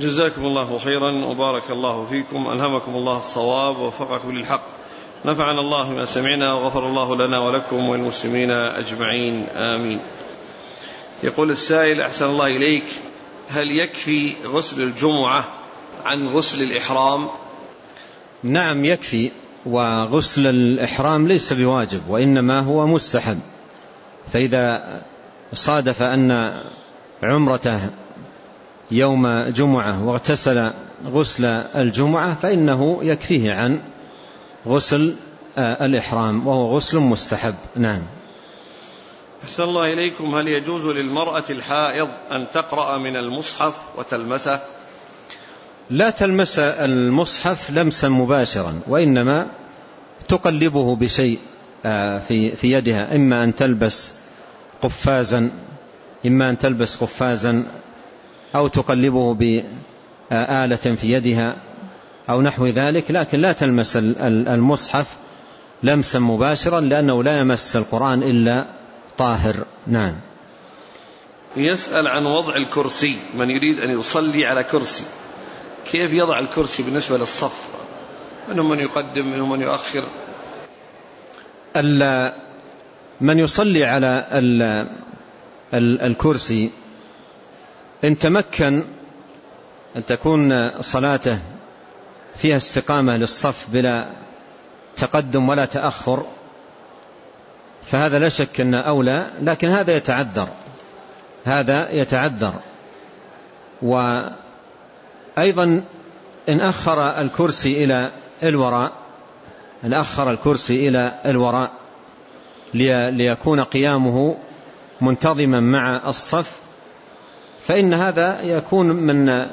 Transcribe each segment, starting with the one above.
جزاكم الله خيرا وبارك الله فيكم. ألهمكم الله الصواب ووفقكم للحق. نفعنا الله ما سمعنا وغفر الله لنا ولكم والمسلمين أجمعين. آمين. يقول السائل أحسن الله إليك. هل يكفي غسل الجمعة عن غسل الإحرام؟ نعم يكفي. وغسل الإحرام ليس بواجب وإنما هو مستحب. فإذا صادف أن عمرته يوم جمعة واغتسل غسل الجمعة فإنه يكفيه عن غسل آه، الإحرام وهو غسل مستحب. نعم. أحسن الله إليكم. هل يجوز للمرأة الحائض أن تقرأ من المصحف وتلمسه؟ لا تلمس المصحف لمسا مباشرا وإنما تقلبه بشيء آه، في في يدها إما أن تلبس قفازا إما أن تلبس قفازا أو تقلبه بآلة في يدها أو نحو ذلك لكن لا تلمس المصحف لمسا مباشرا لأنه لا يمس القرآن إلا طاهر. نعم. يسأل عن وضع الكرسي من يريد أن يصلي على كرسي. كيف يضع الكرسي بالنسبة للصف؟ منهم من يقدم منهم من يؤخر. من يصلي على الكرسي إن تمكن أن تكون صلاته فيها استقامة للصف بلا تقدم ولا تأخر فهذا لا شك أنه أولى لكن هذا يتعذر هذا يتعذر. وأيضا إن أخر الكرسي إلى الوراء إن أخر الكرسي إلى الوراء ليكون قيامه منتظما مع الصف فإن هذا يكون من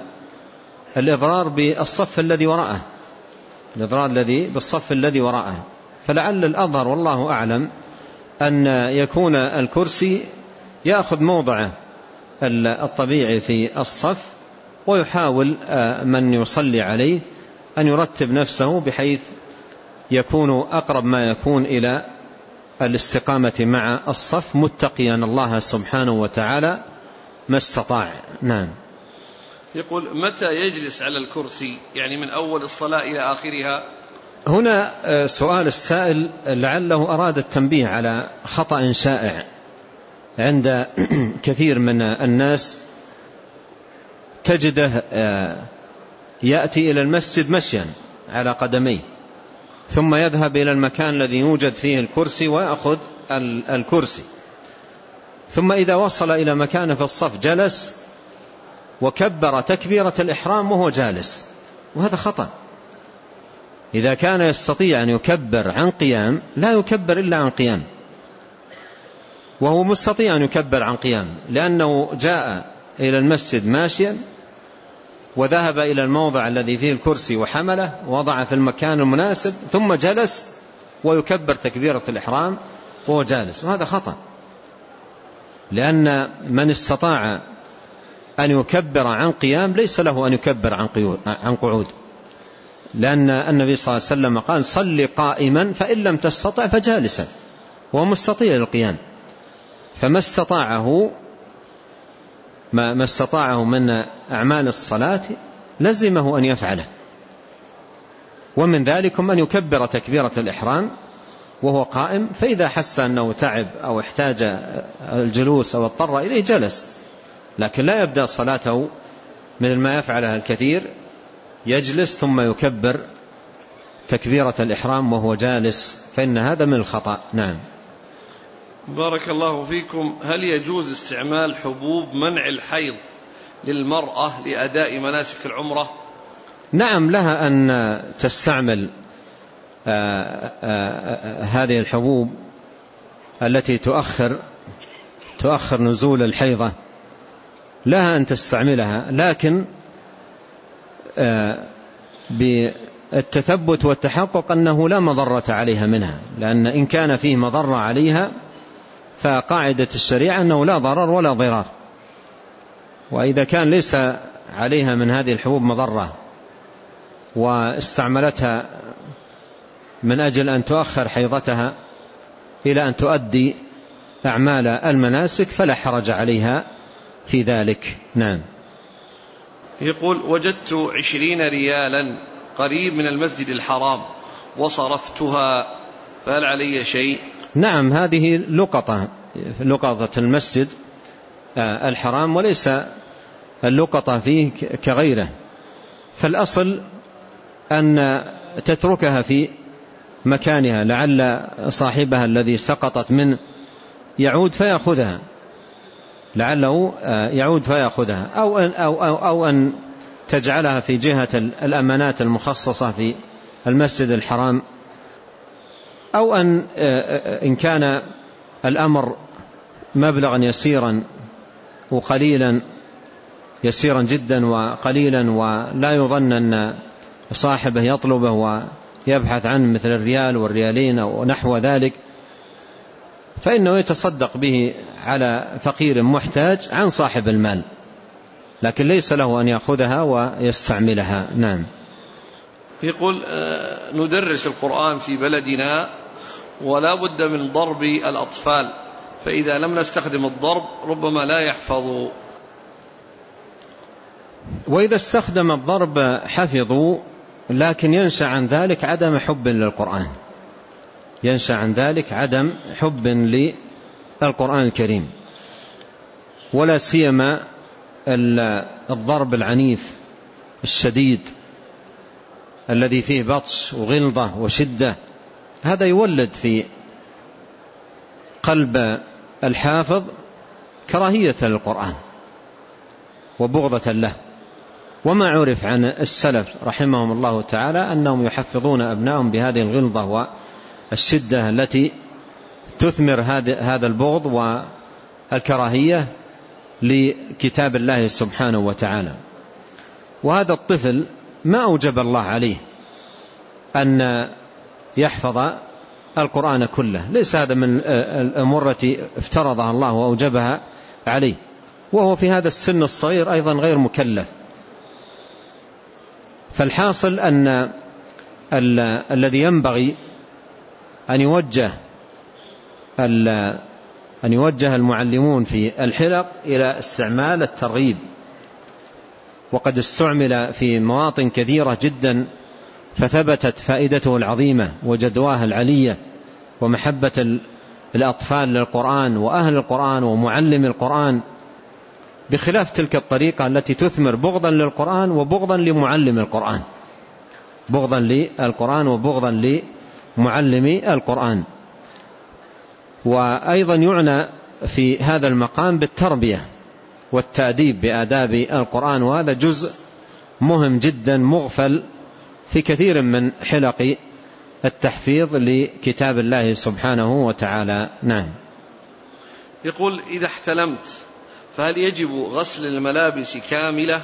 الإضرار بالصف الذي وراءه. الإضرار الذي بالصف الذي وراءه. فلعل الأظهر والله أعلم أن يكون الكرسي يأخذ موضعه الطبيعي في الصف ويحاول آه، من يصلي عليه أن يرتب نفسه بحيث يكون أقرب ما يكون إلى الاستقامة مع الصف متقيا الله سبحانه وتعالى. ما استطاع. نعم. يقول متى يجلس على الكرسي؟ يعني من أول الصلاة إلى آخرها؟ هنا آه، سؤال السائل لعله أراد التنبيه على خطأ شائع عند كثير من الناس. تجده آه، يأتي إلى المسجد مشيا على قدميه ثم يذهب إلى المكان الذي يوجد فيه الكرسي ويأخذ الكرسي. ثم إذا وصل إلى مكانه في الصف جلس وكبر تكبيرة الإحرام وهو جالس. وهذا خطأ. إذا كان يستطيع أن يكبر عن قيام لا يكبر إلا عن قيام. وهو مستطيع أن يكبر عن قيام لأنه جاء إلى المسجد ماشيا وذهب إلى الموضع الذي فيه الكرسي وحمله وضع في المكان المناسب ثم جلس ويكبر تكبيرة الإحرام وهو جالس. وهذا خطأ. لأن من استطاع أن يكبر عن قيام ليس له أن يكبر عن قعود. لأن النبي صلى الله عليه وسلم قال صل قائما فإن لم تستطع فجالسا وهو مستطيع للقيام. فما استطاعه ما, ما استطاعه من أعمال الصلاة لزمه أن يفعله. ومن ذلكم أن يكبر تكبيرة الإحرام وهو قائم فإذا حس أنه تعب أو احتاج الجلوس أو اضطر إليه جلس. لكن لا يبدأ صلاته مثل ما يفعلها الكثير يجلس ثم يكبر تكبيرة الإحرام وهو جالس فإن هذا من الخطأ. نعم. بارك الله فيكم. هل يجوز استعمال حبوب منع الحيض للمرأة لأداء مناسك العمرة؟ نعم لها أن تستعمل. هذه الحبوب التي تؤخر تؤخر نزول الحيضة لها أن تستعملها لكن بالتثبت والتحقق أنه لا مضرة عليها منها لأن إن كان فيه مضرة عليها فقاعدة الشريعة أنه لا ضرر ولا ضرار. وإذا كان ليس عليها من هذه الحبوب مضرة واستعملتها من أجل أن تؤخر حيضتها إلى أن تؤدي أعمال المناسك فلا حرج عليها في ذلك. نعم. يقول وجدت عشرين ريالا قريب من المسجد الحرام وصرفتها فهل علي شيء؟ نعم هذه لقطة لقطة المسجد آه، الحرام وليس اللقطة فيه كغيره. فالأصل أن تتركها في مكانها لعل صاحبها الذي سقطت منه يعود فيأخذها. لعله آه، يعود فيأخذها. أو أن, أو, أو, أو أن تجعلها في جهة الأمانات المخصصة في المسجد الحرام. أو أن آه، آه، إن كان الأمر مبلغا يسيرا وقليلا يسيرا جدا وقليلا ولا يظن أن صاحبه يطلبه ويبحث عنه مثل الريال والريالين أو نحو ذلك فإنه يتصدق به على فقير محتاج عن صاحب المال لكن ليس له أن يأخذها ويستعملها. نعم. يقول آه، ندرس القرآن في بلدنا ولا بد من ضرب الأطفال فإذا لم نستخدم الضرب ربما لا يحفظوا وإذا استخدم الضرب حفظوا لكن ينشأ عن ذلك عدم حب للقرآن. ينشأ عن ذلك عدم حب للقرآن الكريم. ولا سيما الضرب العنيف الشديد الذي فيه بطش وغلظة وشدة. هذا يولد في قلب الحافظ كراهية للقرآن وبغضة له. وما عرف عن السلف رحمهم الله تعالى أنهم يحفظون أبنائهم بهذه الغلظة والشدة التي تثمر هذا البغض والكراهية لكتاب الله سبحانه وتعالى. وهذا الطفل ما أوجب الله عليه أن يحفظ القرآن كله. ليس هذا من الأمور التي افترضها الله وأوجبها عليه. وهو في هذا السن الصغير أيضا غير مكلف. فالحاصل أن الذي ينبغي أن يوجه أن يوجه المعلمون في الحلق إلى استعمال الترغيب. وقد استعمل في مواطن كثيرة جدا فثبتت فائدته العظيمة وجدواها العلية ومحبة الأطفال للقرآن وأهل القرآن ومعلم القرآن بخلاف تلك الطريقة التي تثمر بغضا للقرآن وبغضا لمعلم القرآن. بغضا للقرآن وبغضا لمعلم القرآن. وأيضا يعنى في هذا المقام بالتربية والتأديب بآداب القرآن وهذا جزء مهم جدا مغفل في كثير من حلق التحفيظ لكتاب الله سبحانه وتعالى. نعم. يقول إذا احتلمت فهل يجب غسل الملابس كاملة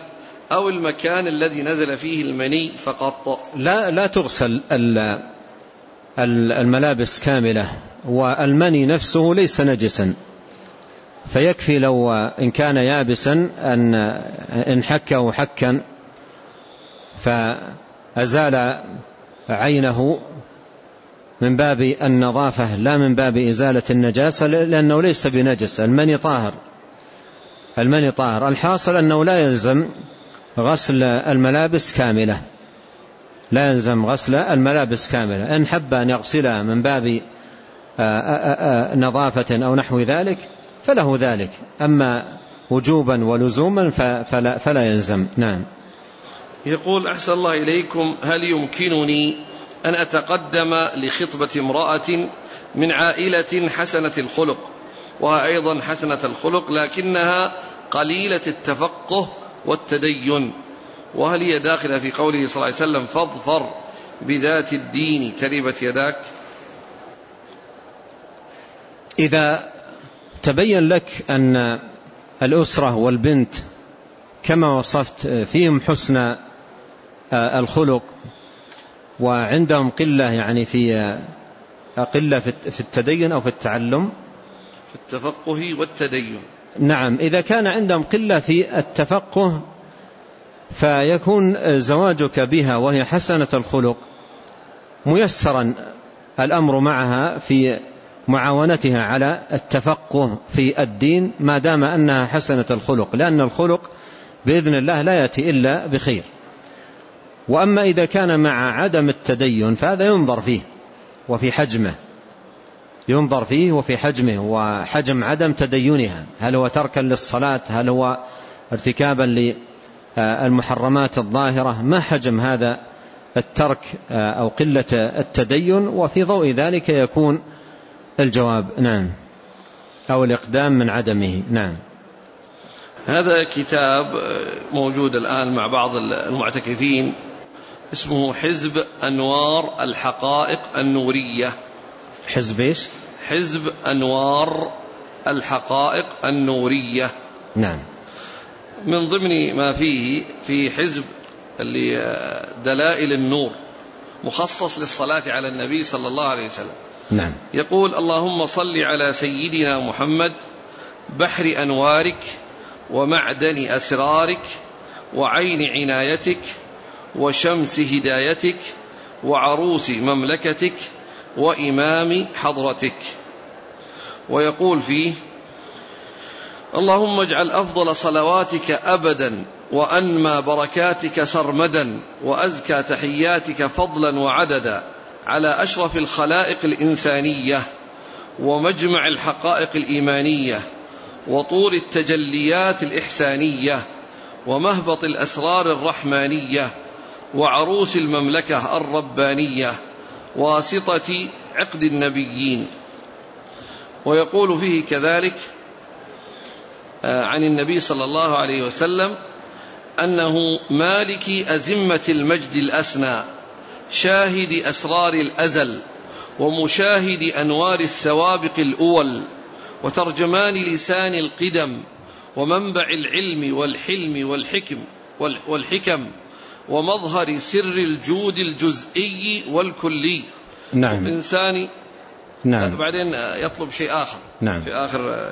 أو المكان الذي نزل فيه المني فقط؟ لا, لا تغسل الملابس كاملة والمني نفسه ليس نجسا. فيكفي لو إن كان يابسا أن إن حكه حكا فأزال عينه من باب النظافة لا من باب إزالة النجاسة لأنه ليس بنجس المني طاهر. المني طاهر. الحاصل أنه لا يلزم غسل الملابس كاملة. لا يلزم غسل الملابس كاملة. إن حب أن يغسلها من باب آه، آه، آه، نظافة أو نحو ذلك فله ذلك. أما وجوبا ولزوما فلا, فلا يلزم. نعم. يقول أحسن الله إليكم هل يمكنني أن أتقدم لخطبة امرأة من عائلة حسنة الخلق؟ وها أيضا حسنة الخلق لكنها قليلة التفقه والتدين. وهل هي داخلة في قوله صلى الله عليه وسلم فاظفر بذات الدين تربت يداك. إذا تبين لك أن الأسرة والبنت كما وصفت فيهم حسن آه، الخلق وعندهم قلة يعني في آه، قلة في التدين أو في التعلم في التفقه والتدين. نعم إذا كان عندهم قلة في التفقه فيكون زواجك بها وهي حسنة الخلق. ميسرا الأمر معها في معاونتها على التفقه في الدين ما دام أنها حسنة الخلق لأن الخلق بإذن الله لا يأتي إلا بخير. وأما إذا كان مع عدم التدين فهذا ينظر فيه وفي حجمه. ينظر فيه وفي حجمه وحجم عدم تدينها. هل هو تركا للصلاة؟ هل هو ارتكابا للمحرمات الظاهرة؟ ما حجم هذا الترك أو قلة التدين؟ وفي ضوء ذلك يكون الجواب نعم أو الإقدام من عدمه. نعم. هذا كتاب موجود الآن مع بعض المعتكفين اسمه حزب أنوار الحقائق النورية. حزب إيش؟ حزب أنوار الحقائق النورية. نعم. من ضمن ما فيه في حزب اللي دلائل النور مخصص للصلاة على النبي صلى الله عليه وسلم. نعم. يقول اللهم صل على سيدنا محمد بحر أنوارك ومعدن أسرارك وعين عنايتك وشمس هدايتك وعروس مملكتك وإمام حضرتك. ويقول فيه اللهم اجعل أفضل صلواتك أبدا وأنمى بركاتك سرمدا وأزكى تحياتك فضلا وعددا على أشرف الخلائق الإنسانية ومجمع الحقائق الإيمانية وطور التجليات الإحسانية ومهبط الأسرار الرحمانية وعروس المملكة الربانية واسطة عقد النبيين. ويقول فيه كذلك آه، عن النبي صلى الله عليه وسلم أنه مالك أزمة المجد الأسنى شاهد أسرار الأزل ومشاهد أنوار السوابق الأول وترجمان لسان القدم ومنبع العلم والحلم والحكم والحكم. ومظهر سر الجود الجزئي والكلي. نعم. إنساني نعم. بعدين يطلب شيء آخر. نعم. في آخر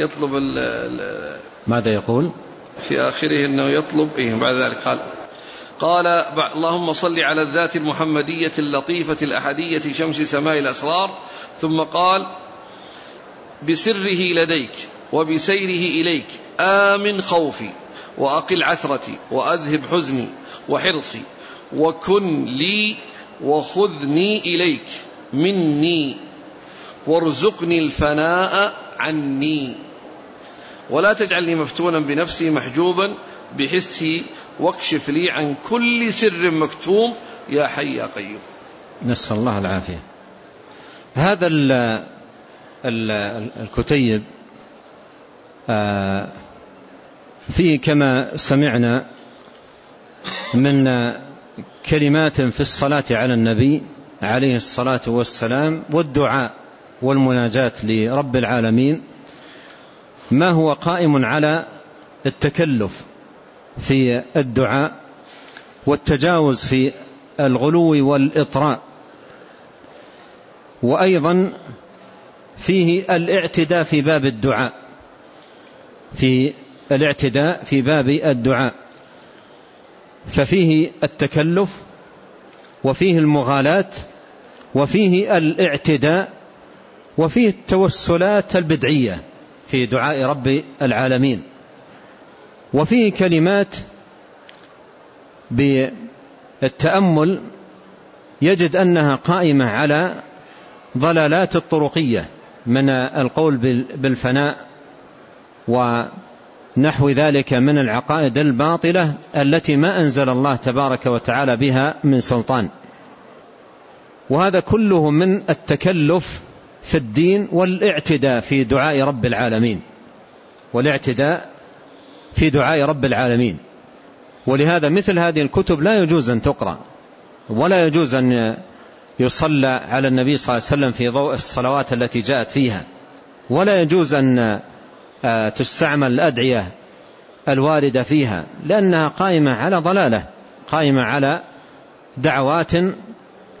يطلب ال ماذا يقول؟ في آخره أنه يطلب إيه بعد ذلك قال قال اللهم صل على الذات المحمدية اللطيفة الأحدية شمس سماء الأسرار ثم قال بسره لديك وبسيره إليك آمن خوفي. وأقل عثرتي وأذهب حزني وحرصي وكن لي وخذني إليك مني وارزقني الفناء عني. ولا تجعلني مفتونا بنفسي محجوبا بحسي واكشف لي عن كل سر مكتوم يا حي يا قيوم. نسأل الله العافية. هذا ال ال الكتيب آه، فيه كما سمعنا من كلمات في الصلاة على النبي عليه الصلاة والسلام والدعاء والمناجاة لرب العالمين ما هو قائم على التكلف في الدعاء والتجاوز في الغلو والإطراء وأيضا فيه الاعتداء في باب الدعاء في الاعتداء في باب الدعاء ففيه التكلف وفيه المغالاة وفيه الاعتداء وفيه التوسلات البدعية في دعاء رب العالمين. وفيه كلمات بالتأمل يجد أنها قائمة على ضلالات الطرقية من القول بالفناء ونحو ذلك من العقائد الباطلة التي ما أنزل الله تبارك وتعالى بها من سلطان. وهذا كله من التكلف في الدين والاعتداء في دعاء رب العالمين. والاعتداء في دعاء رب العالمين. ولهذا مثل هذه الكتب لا يجوز أن تقرأ ولا يجوز أن يصلى على النبي صلى الله عليه وسلم في ضوء الصلوات التي جاءت فيها ولا يجوز أن تستعمل الأدعية الواردة فيها لأنها قائمة على ضلالة قائمة على دعوات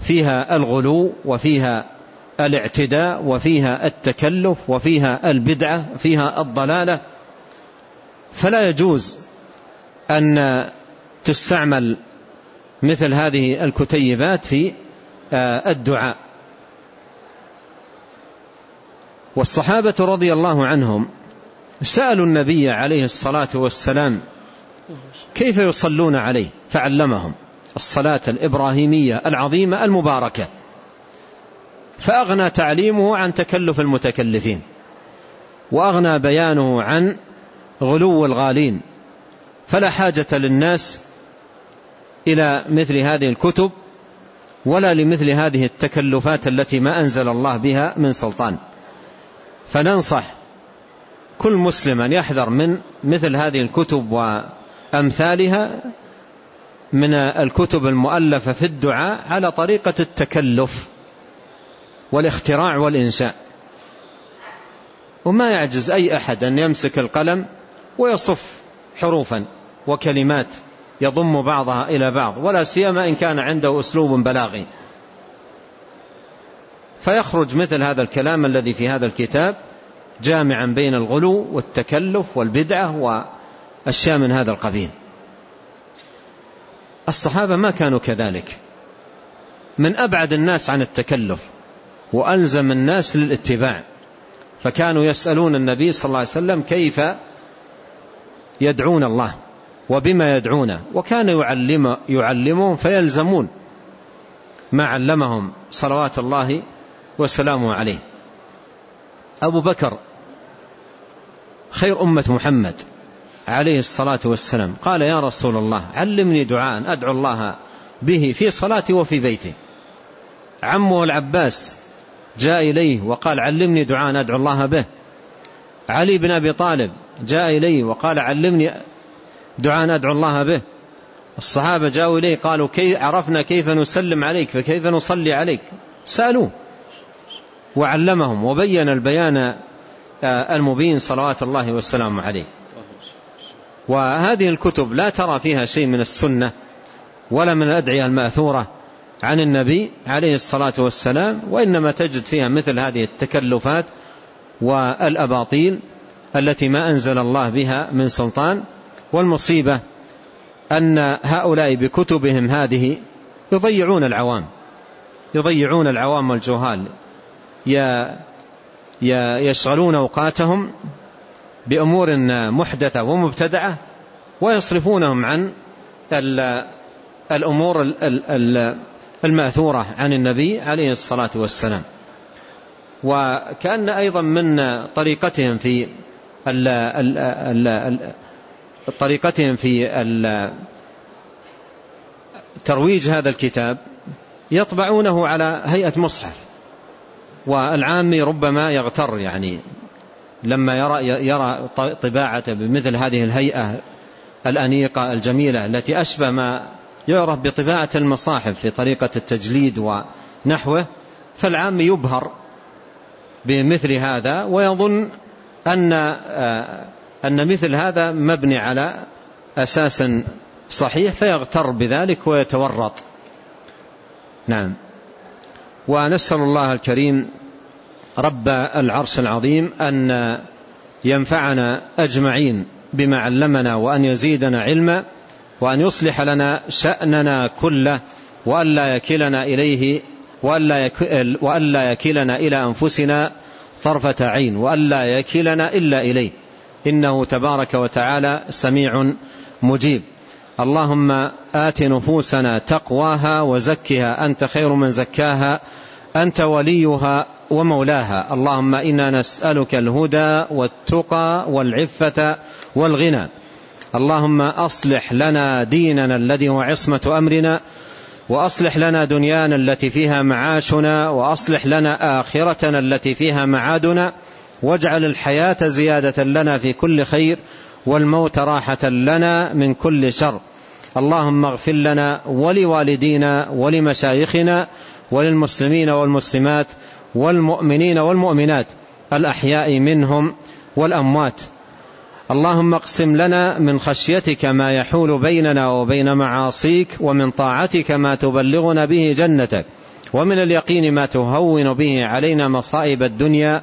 فيها الغلو وفيها الاعتداء وفيها التكلف وفيها البدعة فيها الضلالة. فلا يجوز أن تستعمل مثل هذه الكتيبات في آه، الدعاء. والصحابة رضي الله عنهم سألوا النبي عليه الصلاة والسلام كيف يصلون عليه؟ فعلمهم الصلاة الإبراهيمية العظيمة المباركة. فأغنى تعليمه عن تكلف المتكلفين وأغنى بيانه عن غلو الغالين. فلا حاجة للناس إلى مثل هذه الكتب ولا لمثل هذه التكلفات التي ما أنزل الله بها من سلطان. فننصح كل مسلم أن يحذر من مثل هذه الكتب وأمثالها من الكتب المؤلفة في الدعاء على طريقة التكلف والاختراع والإنشاء. وما يعجز أي أحد أن يمسك القلم ويصف حروفا وكلمات يضم بعضها إلى بعض ولا سيما إن كان عنده أسلوب بلاغي. فيخرج مثل هذا الكلام الذي في هذا الكتاب جامعا بين الغلو والتكلف والبدعة وأشياء من هذا القبيل. الصحابة ما كانوا كذلك. من أبعد الناس عن التكلف وألزم الناس للاتباع فكانوا يسألون النبي صلى الله عليه وسلم كيف يدعون الله وبما يدعونه وكان يعلم يعلمهم فيلزمون ما علمهم صلوات الله وسلامه عليه. أبو بكر خير أمة محمد. عليه الصلاة والسلام. قال يا رسول الله علمني دعاء أدعو الله به في صلاتي وفي بيتي عمه العباس جاء إليه وقال علمني دعاء أدعو الله به. علي بن أبي طالب جاء إليه وقال علمني دعاء أدعو الله به. الصحابة جاءوا إليه قالوا كي عرفنا كيف نسلم عليك فكيف نصلي عليك؟ سألوه. وعلمهم وبين البيان المبين صلوات الله والسلام عليه. وهذه الكتب لا ترى فيها شيء من السنة ولا من الأدعية المأثورة عن النبي عليه الصلاة والسلام وإنما تجد فيها مثل هذه التكلفات والأباطيل التي ما أنزل الله بها من سلطان. والمصيبة أن هؤلاء بكتبهم هذه يضيعون العوام يضيعون العوام والجهال. يشغلون أوقاتهم بأمور محدثة ومبتدعة ويصرفونهم عن الأمور المأثورة عن النبي عليه الصلاة والسلام. وكأن أيضا من طريقتهم في طريقتهم في ترويج هذا الكتاب يطبعونه على هيئة مصحف. والعامي ربما يغتر يعني لما يرى, يرى طباعة بمثل هذه الهيئة الأنيقة الجميلة التي أشبه ما يعرف بطباعة المصاحف في طريقة التجليد ونحوه فالعام يبهر بمثل هذا ويظن أن, أن مثل هذا مبني على أساس صحيح فيغتر بذلك ويتورط. نعم. ونسأل الله الكريم رب العرش العظيم أن ينفعنا أجمعين بما علمنا وأن يزيدنا علما وأن يصلح لنا شأننا كله وألا يكلنا إليه وألا يكلنا إلى أنفسنا طرفة عين وألا يكلنا إلا إليه. إنه تبارك وتعالى سميع مجيب. اللهم آت نفوسنا تقواها وزكها. أنت خير من زكاها. أنت وليها ومولاها. اللهم إنا نسألك الهدى والتقى والعفة والغنى. اللهم أصلح لنا ديننا الذي هو عصمة أمرنا وأصلح لنا دنيانا التي فيها معاشنا وأصلح لنا آخرتنا التي فيها معادنا واجعل الحياة زيادة لنا في كل خير. والموت راحة لنا من كل شر. اللهم اغفر لنا ولوالدينا ولمشايخنا وللمسلمين والمسلمات والمؤمنين والمؤمنات الأحياء منهم والأموات. اللهم اقسم لنا من خشيتك ما يحول بيننا وبين معاصيك ومن طاعتك ما تبلغنا به جنتك ومن اليقين ما تهون به علينا مصائب الدنيا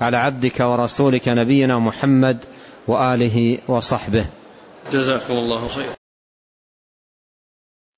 على عبدك ورسولك نبينا محمد وآله وصحبه. جزاكم الله خيرا